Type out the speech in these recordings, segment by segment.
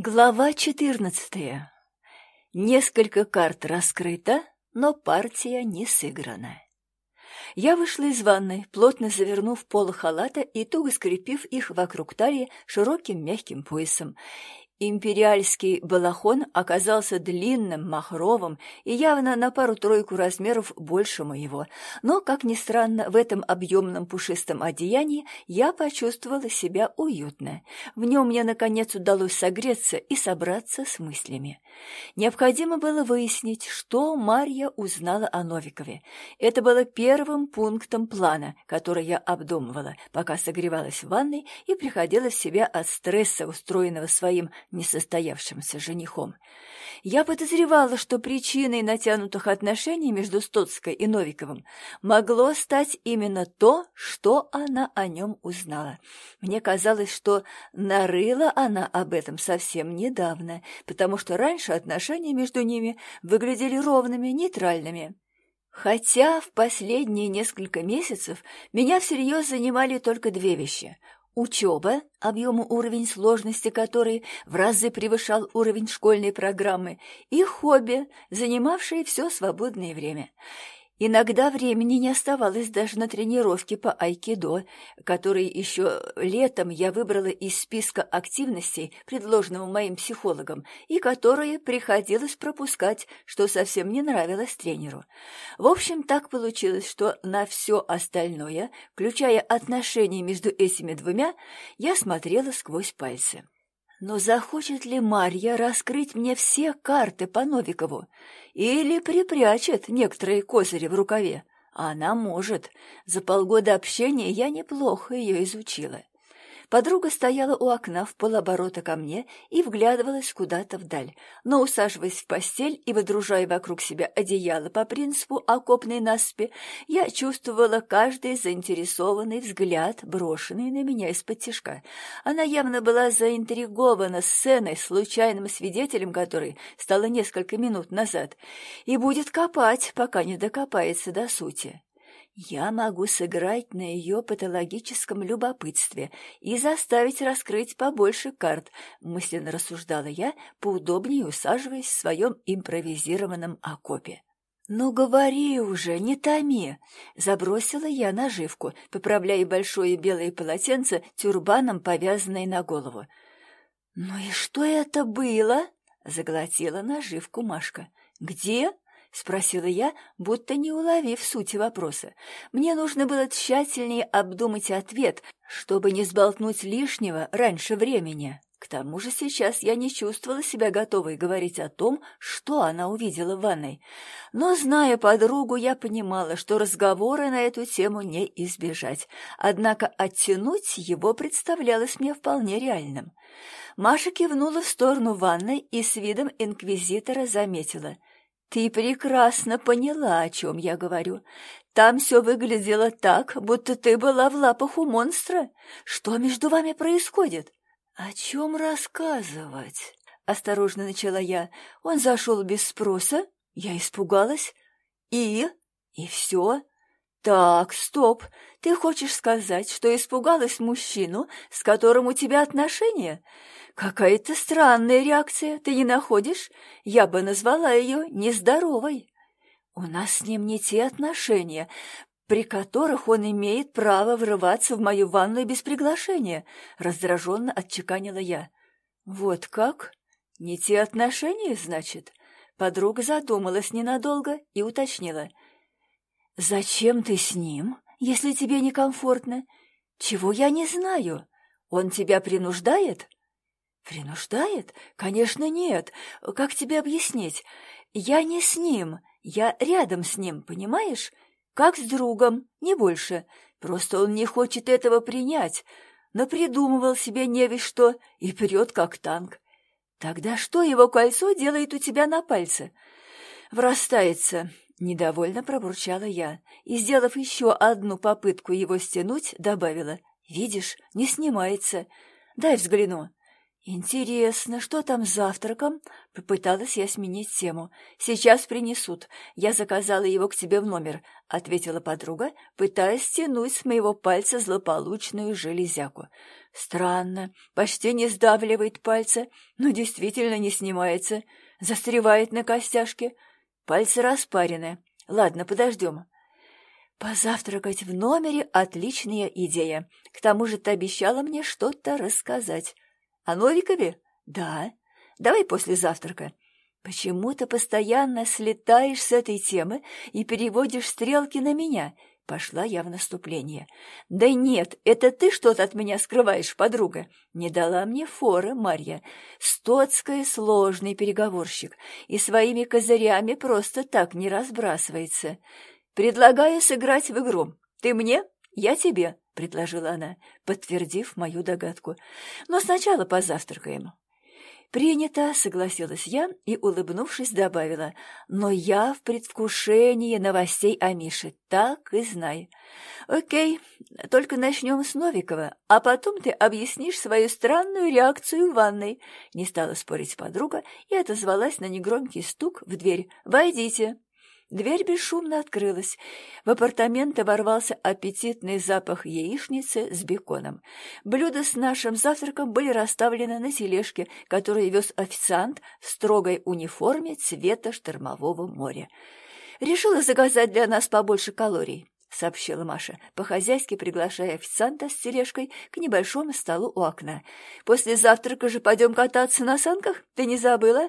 Глава четырнадцатая. Несколько карт раскрыто, но партия не сыграна. Я вышла из ванной, плотно завернув полы халата и туго скрепив их вокруг талии широким мягким поясом, Империальский балахон оказался длинным, махровым и явно на пару-тройку размеров больше моего, но, как ни странно, в этом объемном пушистом одеянии я почувствовала себя уютно. В нем мне, наконец, удалось согреться и собраться с мыслями. Необходимо было выяснить, что Марья узнала о Новикове. Это было первым пунктом плана, который я обдумывала, пока согревалась в ванной и приходила в себя от стресса, устроенного своим несостоявшимся женихом. Я подозревала, что причиной натянутых отношений между Стоцкой и Новиковым могло стать именно то, что она о нем узнала. Мне казалось, что нарыла она об этом совсем недавно, потому что раньше отношения между ними выглядели ровными, нейтральными. Хотя в последние несколько месяцев меня всерьез занимали только две вещи Учеба, объему уровень сложности которой в разы превышал уровень школьной программы, и хобби, занимавшие все свободное время. Иногда времени не оставалось даже на тренировки по айкидо, которые еще летом я выбрала из списка активностей, предложенного моим психологом, и которые приходилось пропускать, что совсем не нравилось тренеру. В общем, так получилось, что на все остальное, включая отношения между этими двумя, я смотрела сквозь пальцы. Но захочет ли Марья раскрыть мне все карты по Новикову? Или припрячет некоторые козыри в рукаве? Она может. За полгода общения я неплохо ее изучила. Подруга стояла у окна в полоборота ко мне и вглядывалась куда-то вдаль, но, усаживаясь в постель и выдружая вокруг себя одеяло по принципу окопной наспи, я чувствовала каждый заинтересованный взгляд, брошенный на меня из-под тишка. Она явно была заинтригована сценой, случайным свидетелем которой стала несколько минут назад, и будет копать, пока не докопается до сути. Я могу сыграть на ее патологическом любопытстве и заставить раскрыть побольше карт, мысленно рассуждала я, поудобнее усаживаясь в своем импровизированном окопе. «Ну, говори уже, не томи!» — забросила я наживку, поправляя большое белое полотенце тюрбаном, повязанное на голову. «Ну и что это было?» — заглотила наживку Машка. «Где?» — спросила я, будто не уловив сути вопроса. Мне нужно было тщательнее обдумать ответ, чтобы не сболтнуть лишнего раньше времени. К тому же сейчас я не чувствовала себя готовой говорить о том, что она увидела в ванной. Но, зная подругу, я понимала, что разговоры на эту тему не избежать. Однако оттянуть его представлялось мне вполне реальным. Маша кивнула в сторону ванной и с видом инквизитора заметила — ты прекрасно поняла, о чем я говорю. Там все выглядело так, будто ты была в лапах у монстра. Что между вами происходит? О чем рассказывать? Осторожно начала я. Он зашел без спроса. Я испугалась. И? И все? Так, стоп. Ты хочешь сказать, что испугалась мужчину, с которым у тебя отношения? «Какая-то странная реакция, ты не находишь? Я бы назвала ее нездоровой. У нас с ним не те отношения, при которых он имеет право врываться в мою ванную без приглашения», — раздраженно отчеканила я. «Вот как? Не те отношения, значит?» Подруга задумалась ненадолго и уточнила. «Зачем ты с ним, если тебе некомфортно? Чего я не знаю? Он тебя принуждает?» «Принуждает? Конечно, нет. Как тебе объяснить? Я не с ним, я рядом с ним, понимаешь? Как с другом, не больше. Просто он не хочет этого принять, но придумывал себе не весь что и прет как танк. Тогда что его кольцо делает у тебя на пальце?» «Врастается», — недовольно пробурчала я, и, сделав еще одну попытку его стянуть, добавила. «Видишь, не снимается. Дай взгляну». «Интересно, что там с завтраком?» — попыталась я сменить тему. «Сейчас принесут. Я заказала его к тебе в номер», — ответила подруга, пытаясь стянуть с моего пальца злополучную железяку. «Странно. Почти не сдавливает пальцы, но действительно не снимается. Застревает на костяшке. Пальцы распарены. Ладно, подождем». «Позавтракать в номере — отличная идея. К тому же ты обещала мне что-то рассказать». «О Новикове?» «Да. Давай после завтрака». «Почему ты постоянно слетаешь с этой темы и переводишь стрелки на меня?» Пошла я в наступление. «Да нет, это ты что-то от меня скрываешь, подруга!» Не дала мне форы Марья. Стоцкая сложный переговорщик и своими козырями просто так не разбрасывается. «Предлагаю сыграть в игру. Ты мне, я тебе предложила она, подтвердив мою догадку. «Но сначала позавтракаем». «Принято», — согласилась я и, улыбнувшись, добавила. «Но я в предвкушении новостей о Мише, так и знай». «Окей, только начнем с Новикова, а потом ты объяснишь свою странную реакцию в ванной», — не стала спорить подруга и отозвалась на негромкий стук в дверь. «Войдите». Дверь бесшумно открылась. В апартаменты ворвался аппетитный запах яичницы с беконом. Блюда с нашим завтраком были расставлены на тележке, которую вез официант в строгой униформе цвета штормового моря. «Решила заказать для нас побольше калорий», — сообщила Маша, по-хозяйски приглашая официанта с тележкой к небольшому столу у окна. «После завтрака же пойдем кататься на санках? Ты не забыла?»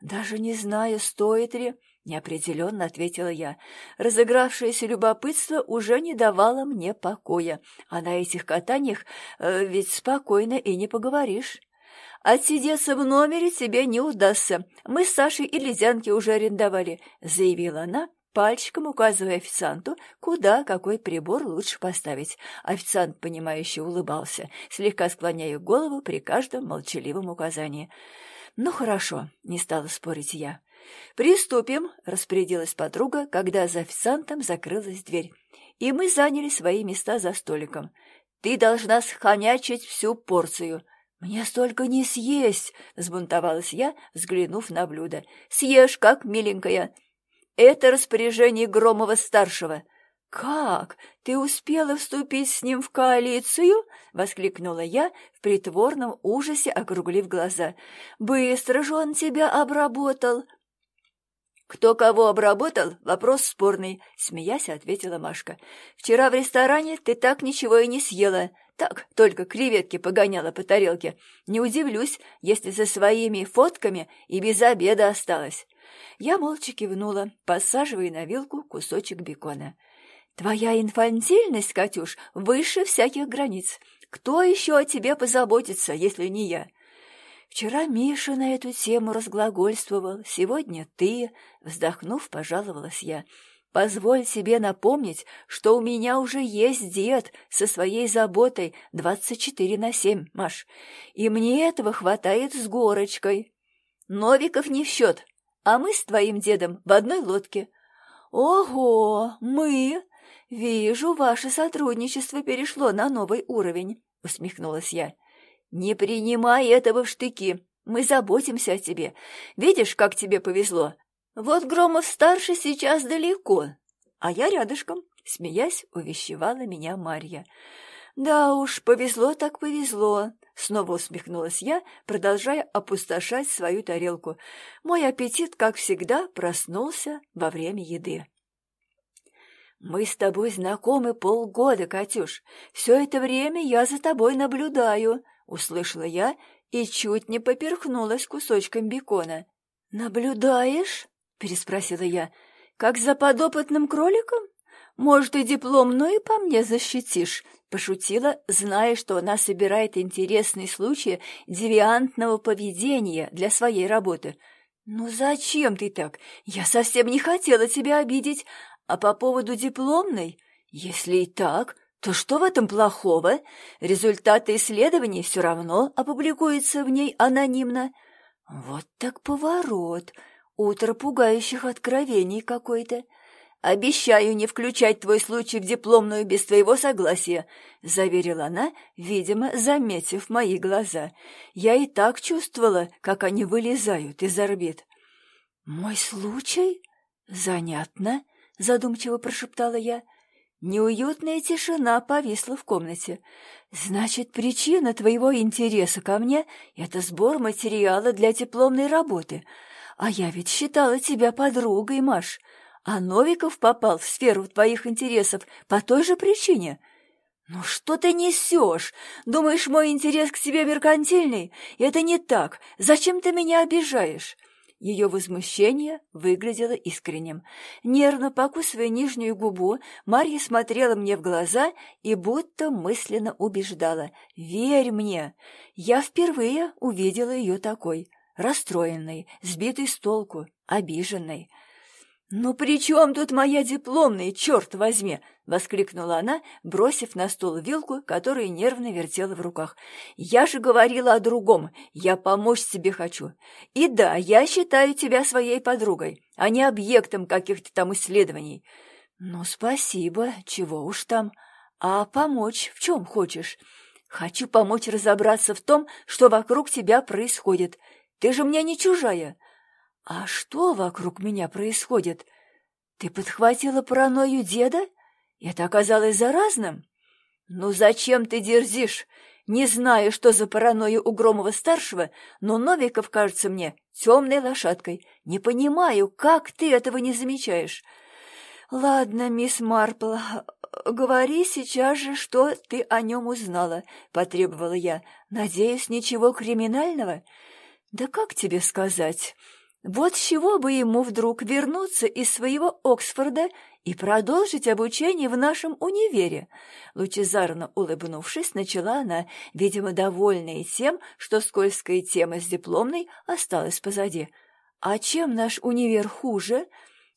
«Даже не знаю, стоит ли...» Неопределенно ответила я. Разыгравшееся любопытство уже не давало мне покоя, а на этих катаниях э, ведь спокойно и не поговоришь. «Отсидеться в номере тебе не удастся. Мы с Сашей и Ледянки уже арендовали», — заявила она, пальчиком указывая официанту, куда какой прибор лучше поставить. Официант, понимающе улыбался, слегка склоняя голову при каждом молчаливом указании. «Ну хорошо», — не стала спорить я. «Приступим», — распорядилась подруга, когда за официантом закрылась дверь. И мы заняли свои места за столиком. «Ты должна схонячить всю порцию». «Мне столько не съесть!» — взбунтовалась я, взглянув на блюдо. «Съешь, как миленькая!» «Это распоряжение Громова-старшего!» «Как? Ты успела вступить с ним в коалицию?» — воскликнула я в притворном ужасе, округлив глаза. «Быстро же он тебя обработал!» «Кто кого обработал? Вопрос спорный», — смеясь ответила Машка. «Вчера в ресторане ты так ничего и не съела. Так, только креветки погоняла по тарелке. Не удивлюсь, если со своими фотками и без обеда осталась». Я молча кивнула, посаживая на вилку кусочек бекона. «Твоя инфантильность, Катюш, выше всяких границ. Кто еще о тебе позаботится, если не я?» Вчера Миша на эту тему разглагольствовал, сегодня ты, вздохнув, пожаловалась я. Позволь себе напомнить, что у меня уже есть дед со своей заботой двадцать четыре на семь, Маш, и мне этого хватает с горочкой. Новиков не в счет, а мы с твоим дедом в одной лодке. Ого, мы! Вижу, ваше сотрудничество перешло на новый уровень, усмехнулась я. «Не принимай этого в штыки. Мы заботимся о тебе. Видишь, как тебе повезло? Вот Громов-старший сейчас далеко, а я рядышком», — смеясь, увещевала меня Марья. «Да уж, повезло так повезло», — снова усмехнулась я, продолжая опустошать свою тарелку. Мой аппетит, как всегда, проснулся во время еды. «Мы с тобой знакомы полгода, Катюш. Все это время я за тобой наблюдаю», — услышала я и чуть не поперхнулась кусочком бекона. «Наблюдаешь?» — переспросила я. «Как за подопытным кроликом? Может, и дипломную по мне защитишь?» — пошутила, зная, что она собирает интересные случаи девиантного поведения для своей работы. «Ну зачем ты так? Я совсем не хотела тебя обидеть. А по поводу дипломной? Если и так, то что в этом плохого? Результаты исследований все равно опубликуются в ней анонимно. Вот так поворот. Утро пугающих откровений какой-то. «Обещаю не включать твой случай в дипломную без твоего согласия», — заверила она, видимо, заметив мои глаза. Я и так чувствовала, как они вылезают из орбит. «Мой случай? Занятно», — задумчиво прошептала я. Неуютная тишина повисла в комнате. «Значит, причина твоего интереса ко мне — это сбор материала для дипломной работы. А я ведь считала тебя подругой, Маш. А Новиков попал в сферу твоих интересов по той же причине. Ну что ты несешь? Думаешь, мой интерес к тебе меркантильный? Это не так. Зачем ты меня обижаешь? Ее возмущение выглядело искренним. Нервно покусывая нижнюю губу, Марья смотрела мне в глаза и будто мысленно убеждала. «Верь мне!» Я впервые увидела ее такой, расстроенной, сбитой с толку, обиженной. «Ну при чем тут моя дипломная, черт возьми!» — воскликнула она, бросив на стол вилку, которую нервно вертела в руках. «Я же говорила о другом. Я помочь тебе хочу. И да, я считаю тебя своей подругой, а не объектом каких-то там исследований». «Ну, спасибо, чего уж там. А помочь в чем хочешь?» «Хочу помочь разобраться в том, что вокруг тебя происходит. Ты же мне не чужая». «А что вокруг меня происходит? Ты подхватила паранойю деда? Это оказалось заразным? Ну зачем ты дерзишь? Не знаю, что за паранойя у Громова-старшего, но Новиков кажется мне темной лошадкой. Не понимаю, как ты этого не замечаешь». «Ладно, мисс Марпл, говори сейчас же, что ты о нем узнала», — потребовала я. «Надеюсь, ничего криминального?» «Да как тебе сказать?» Вот с чего бы ему вдруг вернуться из своего Оксфорда и продолжить обучение в нашем универе? Лучезарно улыбнувшись, начала она, видимо, довольная тем, что скользкая тема с дипломной осталась позади. «А чем наш универ хуже?»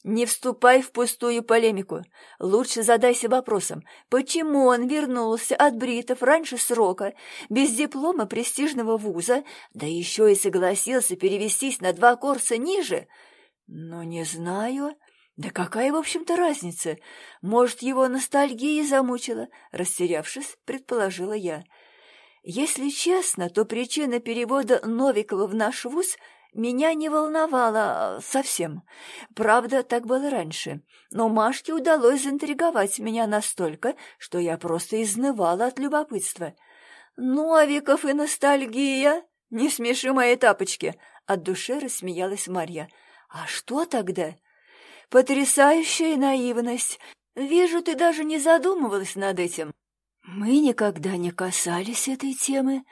Не вступай в пустую полемику. Лучше задайся вопросом, почему он вернулся от бритов раньше срока, без диплома престижного вуза, да еще и согласился перевестись на два курса ниже? Но не знаю. Да какая, в общем-то, разница? Может, его ностальгия замучила? Растерявшись, предположила я. Если честно, то причина перевода Новикова в наш вуз — меня не волновало а, совсем. Правда, так было раньше. Но Машке удалось заинтриговать меня настолько, что я просто изнывала от любопытства. «Ну, Авиков и ностальгия! Не смеши мои тапочки!» От души рассмеялась Марья. «А что тогда?» «Потрясающая наивность! Вижу, ты даже не задумывалась над этим». «Мы никогда не касались этой темы.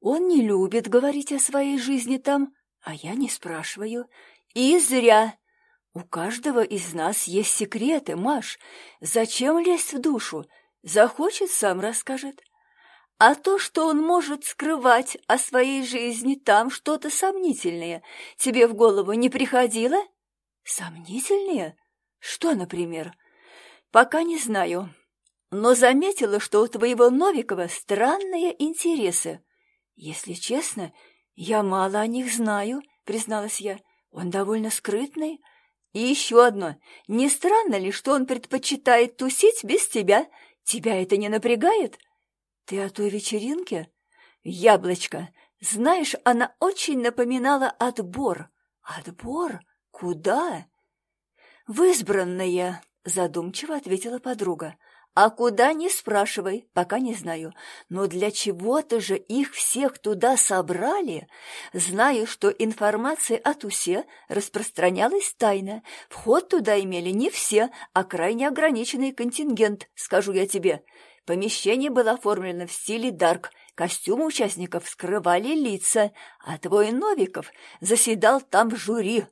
Он не любит говорить о своей жизни там, а я не спрашиваю. И зря. У каждого из нас есть секреты, Маш. Зачем лезть в душу? Захочет, сам расскажет. А то, что он может скрывать о своей жизни там что-то сомнительное, тебе в голову не приходило? Сомнительное? Что, например? Пока не знаю. Но заметила, что у твоего Новикова странные интересы. Если честно, «Я мало о них знаю», — призналась я. «Он довольно скрытный». «И еще одно. Не странно ли, что он предпочитает тусить без тебя? Тебя это не напрягает?» «Ты о той вечеринке?» «Яблочко. Знаешь, она очень напоминала отбор». «Отбор? Куда?» «В избранное», — задумчиво ответила подруга. А куда не спрашивай, пока не знаю. Но для чего-то же их всех туда собрали. Знаю, что информация о Тусе распространялась тайно. Вход туда имели не все, а крайне ограниченный контингент, скажу я тебе. Помещение было оформлено в стиле дарк. Костюмы участников скрывали лица, а твой Новиков заседал там в жюри.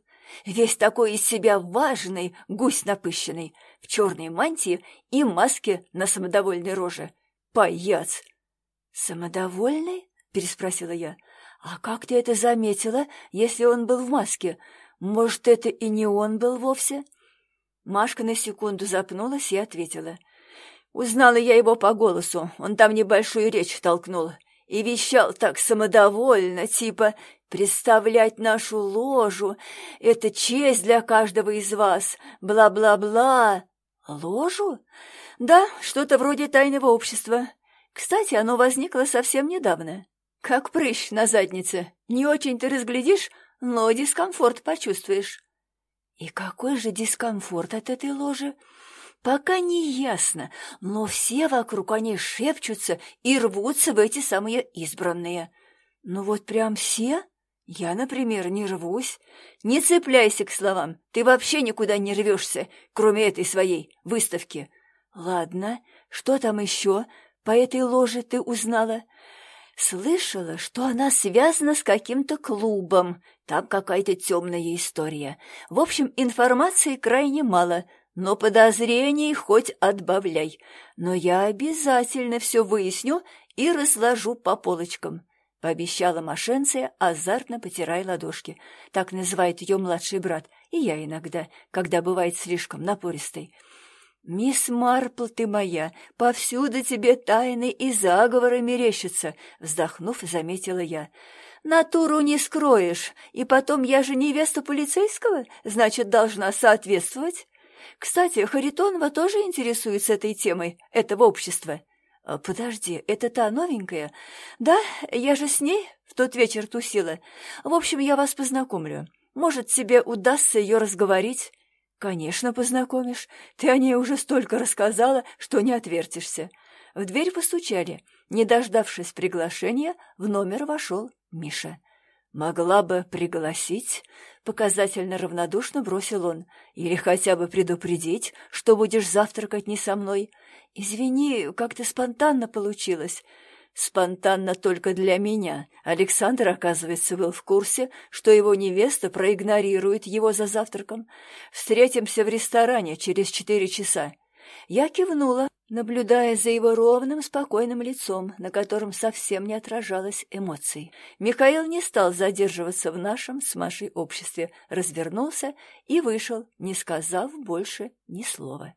Весь такой из себя важный, гусь напыщенный — в черной мантии и маске на самодовольной роже. Паяц! «Самодовольный?» — переспросила я. «А как ты это заметила, если он был в маске? Может, это и не он был вовсе?» Машка на секунду запнулась и ответила. «Узнала я его по голосу, он там небольшую речь толкнул. И вещал так самодовольно, типа Представлять нашу ложу — это честь для каждого из вас. Бла-бла-бла. Ложу? Да, что-то вроде тайного общества. Кстати, оно возникло совсем недавно. Как прыщ на заднице. Не очень ты разглядишь, но дискомфорт почувствуешь. И какой же дискомфорт от этой ложи? Пока не ясно, но все вокруг они шепчутся и рвутся в эти самые избранные. Ну вот прям все? Я, например, не рвусь. Не цепляйся к словам, ты вообще никуда не рвешься, кроме этой своей выставки. Ладно, что там еще по этой ложе ты узнала? Слышала, что она связана с каким-то клубом. Там какая-то темная история. В общем, информации крайне мало, но подозрений хоть отбавляй. Но я обязательно все выясню и разложу по полочкам. — пообещала мошенция, азартно потирая ладошки. Так называет ее младший брат, и я иногда, когда бывает слишком напористой. «Мисс Марпл ты моя, повсюду тебе тайны и заговоры мерещатся», — вздохнув, заметила я. «Натуру не скроешь, и потом я же невеста полицейского, значит, должна соответствовать. Кстати, Харитонова тоже интересуется этой темой, этого общества». «А, «Подожди, это та новенькая?» «Да, я же с ней в тот вечер тусила. В общем, я вас познакомлю. Может, тебе удастся ее разговорить?» «Конечно, познакомишь. Ты о ней уже столько рассказала, что не отвертишься». В дверь постучали. Не дождавшись приглашения, в номер вошел Миша. «Могла бы пригласить?» — показательно равнодушно бросил он. «Или хотя бы предупредить, что будешь завтракать не со мной. Извини, как-то спонтанно получилось. Спонтанно только для меня. Александр, оказывается, был в курсе, что его невеста проигнорирует его за завтраком. Встретимся в ресторане через четыре часа. Я кивнула, наблюдая за его ровным, спокойным лицом, на котором совсем не отражалось эмоций. Михаил не стал задерживаться в нашем с Машей обществе, развернулся и вышел, не сказав больше ни слова.